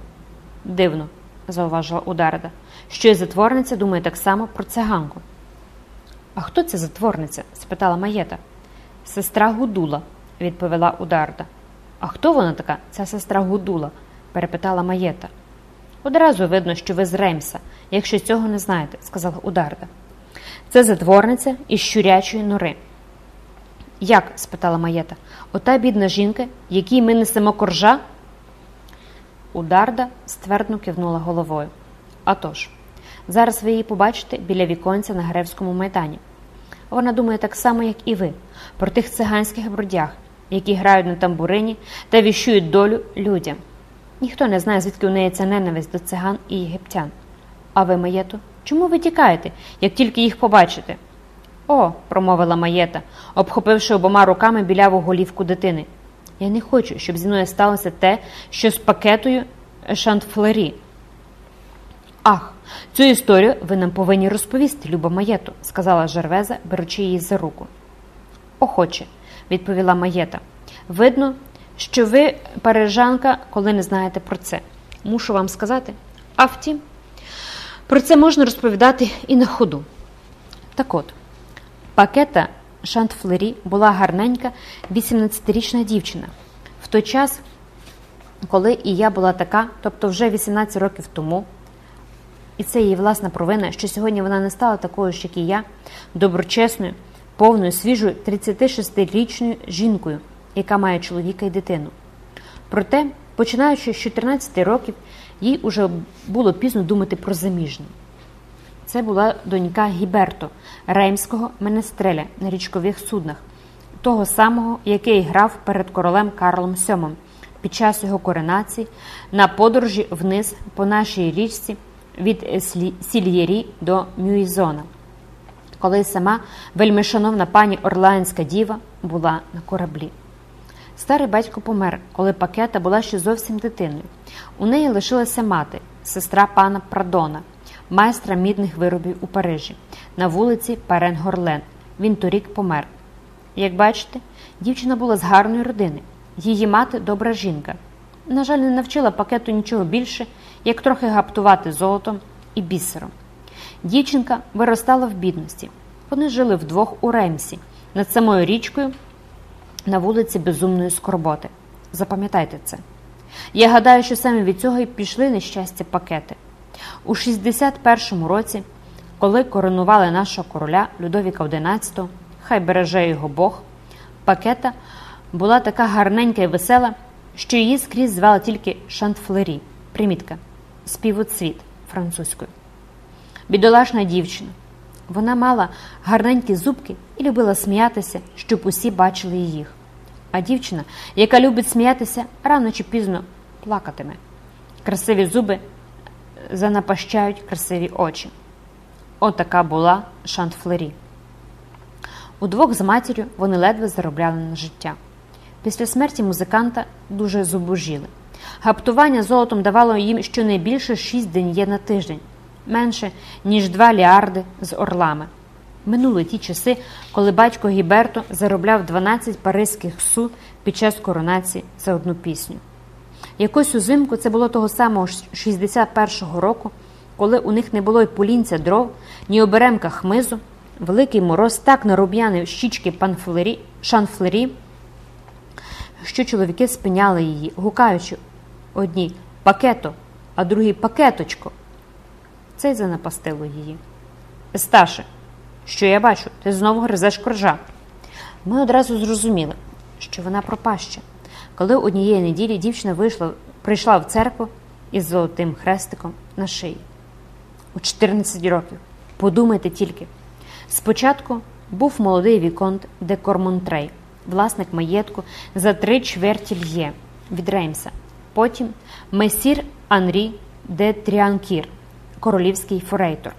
Дивно, зауважила Ударда, що і затворниця думає так само про циганку. А хто це затворниця? спитала Маєта. Сестра Гудула, відповіла Ударда. А хто вона така, ця сестра Гудула? перепитала Маєта. Одразу видно, що ви з Реймса, якщо цього не знаєте, сказала Ударда. Це затворниця із щурячої нори. Як? спитала Маєта. Ота бідна жінка, якій ми несемо коржа? Ударда ствердно кивнула головою. «А тож, зараз ви її побачите біля віконця на Гревському майдані. Вона думає так само, як і ви, про тих циганських бродяг, які грають на тамбурині та віщують долю людям. Ніхто не знає, звідки у неї ця ненависть до циган і єгиптян. А ви, Маєто, чому ви тікаєте, як тільки їх побачите? О, промовила Маєта, обхопивши обома руками біляву голівку дитини. Я не хочу, щоб зі мною сталося те, що з пакетою Шантфлері. Ах, цю історію ви нам повинні розповісти, Люба Маєто, сказала Жервеза, беручи її за руку. Охоче, відповіла Маєта. Видно, що ви парижанка, коли не знаєте про це. Мушу вам сказати. А втім, про це можна розповідати і на ходу. Так от, пакета Шантфлері була гарненька 18-річна дівчина. В той час, коли і я була така, тобто вже 18 років тому, і це її власна провина, що сьогодні вона не стала такою, ж, як і я, доброчесною, повною, свіжою 36-річною жінкою, яка має чоловіка і дитину. Проте, починаючи з 14 років, їй уже було пізно думати про заміжню. Це була донька Гіберто, реймського менестреля на річкових суднах, того самого, який грав перед королем Карлом VII під час його коронації на подорожі вниз по нашій річці від Сільєрі до Мюїзона, коли сама вельмишановна пані Орлеанська діва була на кораблі. Старий батько помер, коли пакета була ще зовсім дитиною. У неї лишилася мати, сестра пана Прадона, майстра мідних виробів у Парижі, на вулиці Парен Горлен. Він торік помер. Як бачите, дівчина була з гарної родини. Її мати добра жінка. На жаль, не навчила пакету нічого більше, як трохи гаптувати золотом і бісером. Дівчинка виростала в бідності. Вони жили вдвох у Ремсі, над самою річкою на вулиці Безумної Скорботи. Запам'ятайте це. Я гадаю, що саме від цього і пішли нещастя пакети. У 61-му році, коли коронували нашого короля Людовіка XI, хай береже його Бог, пакета була така гарненька і весела, що її скрізь звали тільки Шантфлері, примітка, співоцвіт французькою. Бідолашна дівчина. Вона мала гарненькі зубки і любила сміятися, щоб усі бачили їх. А дівчина, яка любить сміятися, рано чи пізно плакатиме. Красиві зуби занапащають красиві очі. Отака була Шантфлері. Удвох з матір'ю вони ледве заробляли на життя. Після смерті музиканта дуже зубожіли. Гаптування золотом давало їм щонайбільше 6 ден'є на тиждень, менше, ніж 2 ліарди з орлами. Минули ті часи, коли батько Гіберто заробляв 12 паризьких су під час коронації за одну пісню. Якось узимку це було того самого 61-го року, коли у них не було й полінця дров, ні оберемка хмизу, великий мороз так наруб'янив щічки панфлері, шанфлері, що чоловіки спиняли її, гукаючи одні пакето, а другі пакеточко. Це й занапастило її. Есташе, що я бачу, ти знову гризеш коржа. Ми одразу зрозуміли, що вона пропаща. Коли однієї неділі дівчина вийшла, прийшла в церкву із золотим хрестиком на шиї. У 14 років. Подумайте тільки. Спочатку був молодий Віконт де Кормонтрей, власник маєтку за три чверті льє від Реймса. Потім месір Анрі де Тріанкір, королівський форейтор.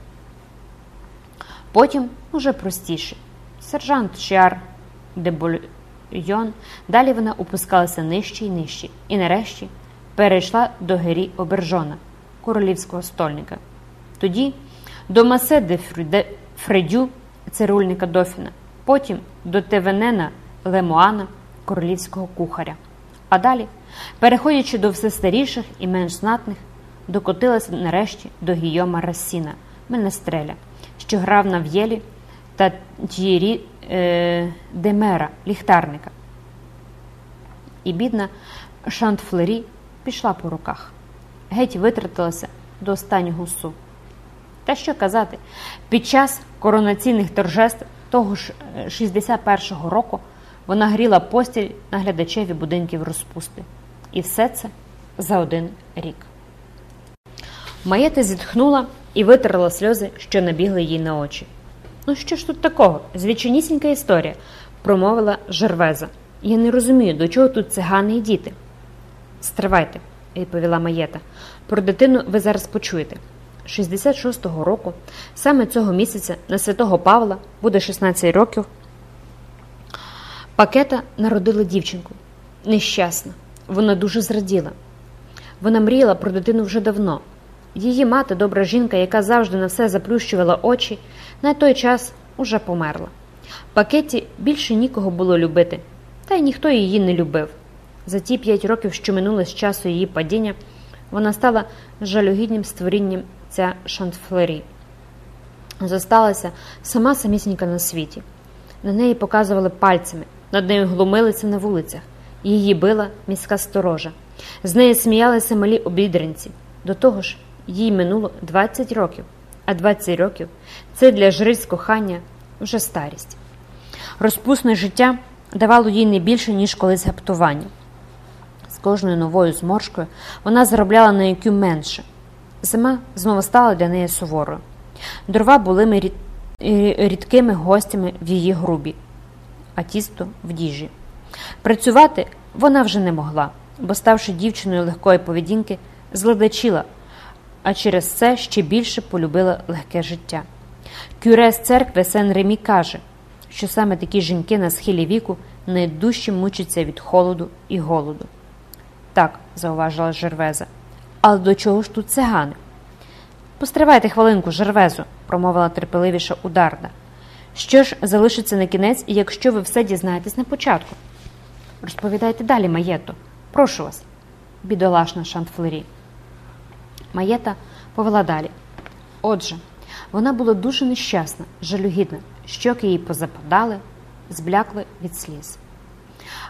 Потім уже простіше. Сержант Шіар де Больйон. Далі вона опускалася нижче і нижче, і нарешті перейшла до Гері Обержона, королівського стольника. Тоді до Масе де Фредю, цирульника Дофіна, потім до Тевенена Лемуана, королівського кухаря. А далі, переходячи до все старіших і менш знатних, докотилася нарешті до Гійома Рассіна, Менестреля, що грав на в'єлі та Т'єрі е, Демера, ліхтарника. І бідна Шантфлері пішла по руках, геть витратилася до останнього су. Та що казати, під час коронаційних торжеств того ж е, 61-го року вона гріла постіль наглядачеві будинків розпусти. І все це за один рік. Маєта зітхнула і витерла сльози, що набігли їй на очі. Ну що ж тут такого? Звичайнісінька історія, промовила Жервеза. Я не розумію, до чого тут цигани і діти. Стривайте, відповіла Маєта. Про дитину ви зараз почуєте. 66-го року, саме цього місяця, на святого Павла, буде 16 років. Пакета народила дівчинку. Нещасна. Вона дуже зраділа. Вона мріяла про дитину вже давно. Її мати, добра жінка, яка завжди на все заплющувала очі, на той час уже померла. Пакеті більше нікого було любити, та й ніхто її не любив. За ті п'ять років, що минули з часу її падіння, вона стала жалюгідним створінням ця Шантфлері. Зосталася сама самісінька на світі. На неї показували пальцями, над нею глумилися на вулицях. Її била міська сторожа. З неї сміялися малі обідренці. До того ж, їй минуло 20 років, а 20 років це для жриць кохання вже старість. Розпусне життя давало їй не більше, ніж колись гаптування. З кожною новою зморшкою вона заробляла на IQ менше. Зима знову стала для неї суворою. Дрова були рідкими гостями в її грубі, а тісто в діжі. Працювати вона вже не могла, бо, ставши дівчиною легкої поведінки, зледачила, а через це ще більше полюбила легке життя. Кюре з церкви Сен Ремі каже, що саме такі жінки на схилі віку найдужче мучаться від холоду і голоду. Так, зауважила Жервеза. Але до чого ж тут цигани? Постривайте хвилинку, Жервезу, промовила терпеливіша ударна. Що ж залишиться на кінець, якщо ви все дізнаєтесь на початку? Розповідайте далі, Маєто. Прошу вас, бідолашна Шантфлері. Маєта повела далі. Отже, вона була дуже нещасна, жалюгідна, щоки її позападали, зблякли від сліз.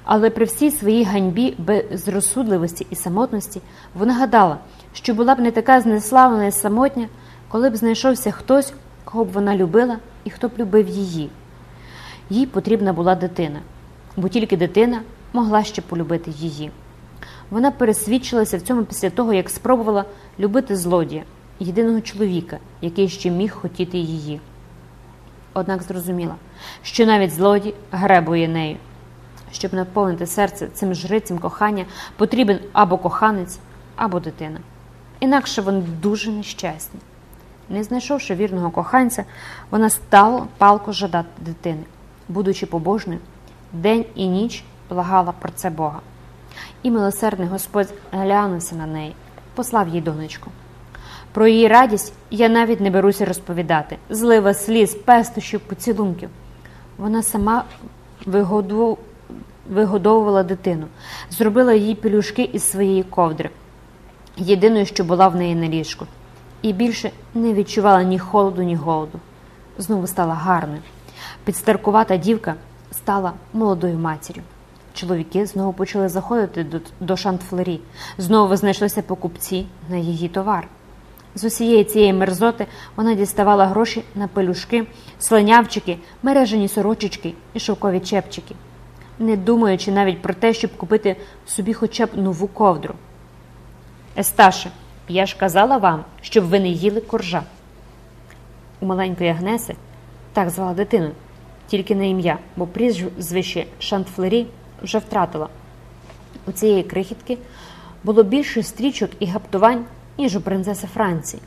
Але при всій своїй ганьбі, безрозсудливості і самотності вона гадала, що була б не така знеславлена і самотня, коли б знайшовся хтось, кого б вона любила і хто б любив її. Їй потрібна була дитина, бо тільки дитина могла ще полюбити її. Вона пересвідчилася в цьому після того, як спробувала любити злодія, єдиного чоловіка, який ще міг хотіти її. Однак зрозуміла, що навіть злодій гребує нею. Щоб наповнити серце цим жрицем кохання, потрібен або коханець, або дитина. Інакше вони дуже нещасні. Не знайшовши вірного коханця, вона стала палко жадати дитини, будучи побожною, день і ніч благала про це Бога. І милосердний Господь глянувся на неї, послав їй донечку. Про її радість я навіть не беруся розповідати злива сліз, пестощів, поцілунків. Вона сама вигодовувала дитину, зробила їй пелюшки із своєї ковдри, єдиною, що була в неї на ліжку, і більше не відчувала ні холоду, ні голоду. Знову стала гарною. Підстаркувата дівка стала молодою матір'ю. Чоловіки знову почали заходити до, до Шантфлері, знову знайшлися покупці на її товар. З усієї цієї мерзоти вона діставала гроші на пелюшки, слинявчики, мережені сорочечки і шовкові чепчики, не думаючи навіть про те, щоб купити собі хоча б нову ковдру. Есташе, я ж казала вам, щоб ви не їли коржа. У маленької Агнеси так звала дитину, тільки на ім'я, бо прізвище Шантфлері вже втратила. У цієї крихітки було більше стрічок і гаптувань, ніж у принцеси Франції.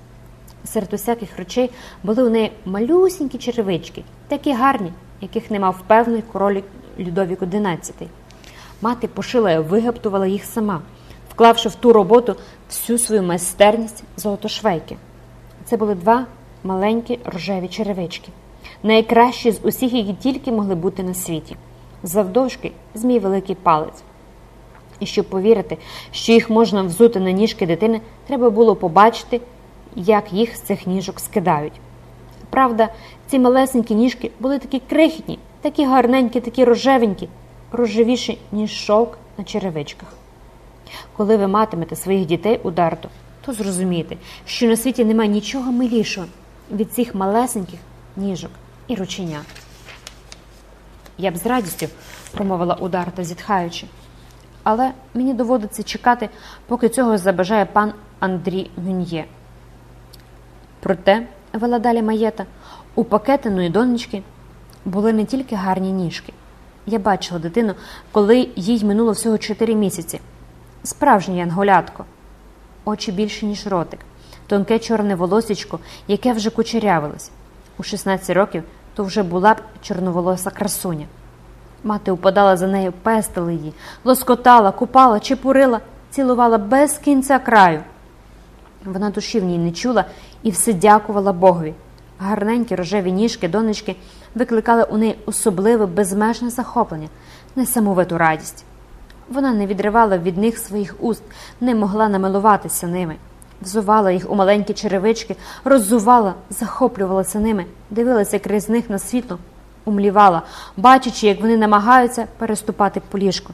Серед усяких речей були у неї малюсінькі черевички, такі гарні, яких не мав певний король Людовік XI. Мати пошила і вигаптувала їх сама, вклавши в ту роботу всю свою майстерність золотошвейки. Це були два маленькі рожеві черевички, найкращі з усіх, які тільки могли бути на світі. Завдовжки змій великий палець. І щоб повірити, що їх можна взути на ніжки дитини, треба було побачити, як їх з цих ніжок скидають. Правда, ці малесенькі ніжки були такі крихітні, такі гарненькі, такі рожевенькі, рожевіші, ніж шовк на черевичках. Коли ви матимете своїх дітей у дарту, то зрозумієте, що на світі немає нічого милішого від цих малесеньких ніжок і рученят. Я б з радістю промовила ударта, зітхаючи, але мені доводиться чекати, поки цього забажає пан Андрій Гюньє. Проте, вела далі маєта, у пакетиної донечки були не тільки гарні ніжки. Я бачила дитину, коли їй минуло всього чотири місяці. Справжнє янголятко, очі більше, ніж ротик, тонке чорне волосічко, яке вже кучерявилось. У 16 років то вже була б чорноволоса красуня. Мати упадала за нею, пестила її, лоскотала, купала, чепурила, цілувала без кінця краю. Вона душі в ній не чула і все дякувала Богові. Гарненькі рожеві ніжки, донечки викликали у неї особливе безмежне захоплення, несамовиту радість. Вона не відривала від них своїх уст, не могла намилуватися ними, взувала їх у маленькі черевички, роззувала, захоплювалася ними, дивилася крізь них на світло, умлівала, бачачи, як вони намагаються переступати по ліжку.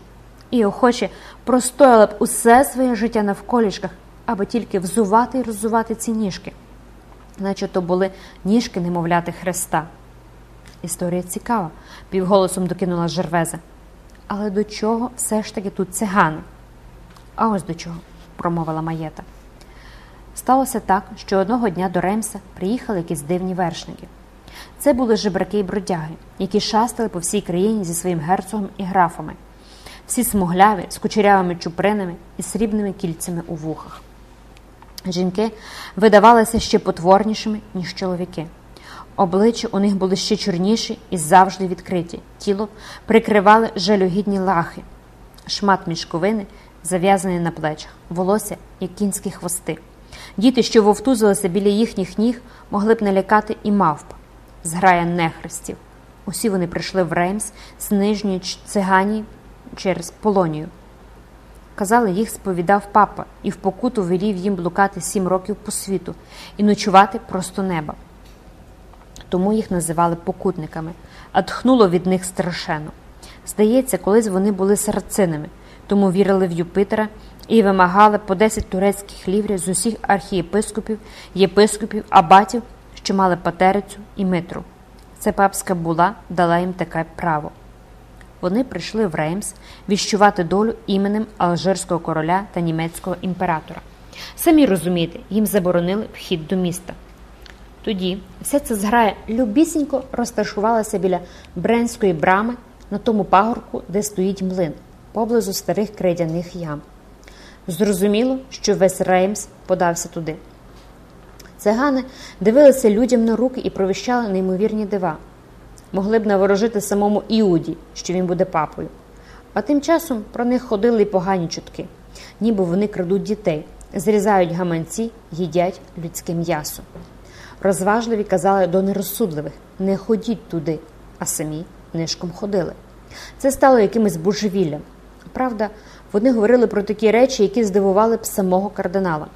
І охоче простояла б усе своє життя навколішках, аби тільки взувати і роззувати ці ніжки, наче то були ніжки немовляти Христа. Історія цікава, півголосом докинула Жервеза. Але до чого все ж таки тут цигани? А ось до чого, промовила маєта. Сталося так, що одного дня до Ремса приїхали якісь дивні вершники. Це були жебраки й бродяги, які шастали по всій країні зі своїм герцогом і графами, всі смугляві, з кучерявими чупринами і срібними кільцями у вухах. Жінки видавалися ще потворнішими, ніж чоловіки. Обличчя у них були ще чорніші і завжди відкриті. Тіло прикривали жалюгідні лахи, шмат мішковини, зав'язаний на плечах, волосся, як кінські хвости. Діти, що вовтузилися біля їхніх ніг, могли б налякати і мавп, зграя нехрестів. Усі вони прийшли в Реймс з нижньої цигані через Полонію. Казали, їх сповідав папа і в покуту велів їм блукати сім років по світу і ночувати просто неба. Тому їх називали покутниками, а тхнуло від них страшенно. Здається, колись вони були сарацинами, тому вірили в Юпитера і вимагали по 10 турецьких ліврів з усіх архієпископів, єпископів, абатів, що мали патерицю і митру. Це папська була дала їм таке право. Вони прийшли в Реймс віщувати долю іменем Алжирського короля та німецького імператора. Самі розумієте, їм заборонили вхід до міста. Тоді вся ця зграя любісінько розташувалася біля Бренської брами на тому пагорку, де стоїть млин, поблизу старих крейдяних ям. Зрозуміло, що весь Реймс подався туди. Цигани дивилися людям на руки і провіщали неймовірні дива. Могли б наворожити самому Іуді, що він буде папою. А тим часом про них ходили й погані чутки, ніби вони крадуть дітей, зрізають гаманці, їдять людське м'ясо. Розважливі казали до нерозсудливих не ходіть туди, а самі нишком ходили. Це стало якимось божевіллям. Правда, вони говорили про такі речі, які здивували б самого кардинала.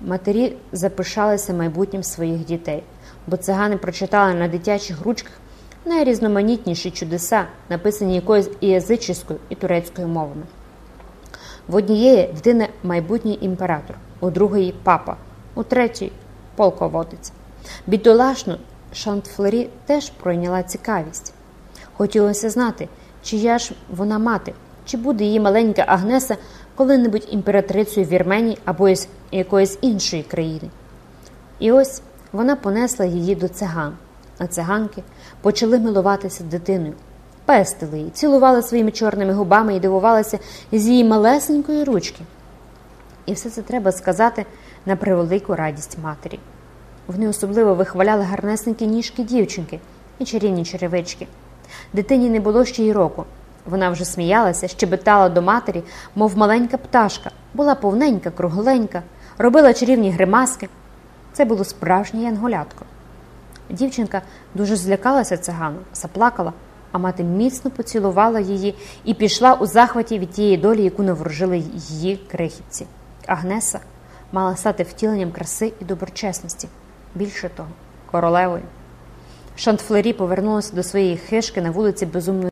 Матері запишалися майбутнім своїх дітей, бо цигани прочитали на дитячих ручках найрізноманітніші чудеса, написані якоюсь і язичською, і турецькою мовами. В однієї дитина майбутній імператор, у другої папа, у третій полководець. Бідолашну Шантфлері теж пройняла цікавість. Хотілося знати, чия ж вона мати, чи буде її маленька Агнеса коли-небудь імператрицею Вірменії або із якоїсь іншої країни. І ось вона понесла її до циган, а циганки почали милуватися дитиною, пестили її, цілували своїми чорними губами і дивувалися з її малесенької ручки. І все це треба сказати на превелику радість матері. Вони особливо вихваляли гарнесенькі ніжки дівчинки і чарівні черевички. Дитині не було ще й року. Вона вже сміялася, щебетала до матері, мов маленька пташка, була повненька, кругленька, робила чарівні гримаски. Це було справжнє янголятко. Дівчинка дуже злякалася цигану, заплакала, а мати міцно поцілувала її і пішла у захваті від тієї долі, яку наворожили її крихітці. Агнеса мала стати втіленням краси і доброчесності. Більше того, королевою. Шантфлері повернулася до своєї хишки на вулиці Безумної.